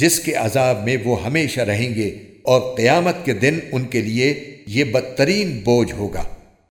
جس کے عذاب میں وہ ہمیشہ رہیں گے اور قیامت کے دن ان کے لیے یہ بدترین بوجھ ہوگا۔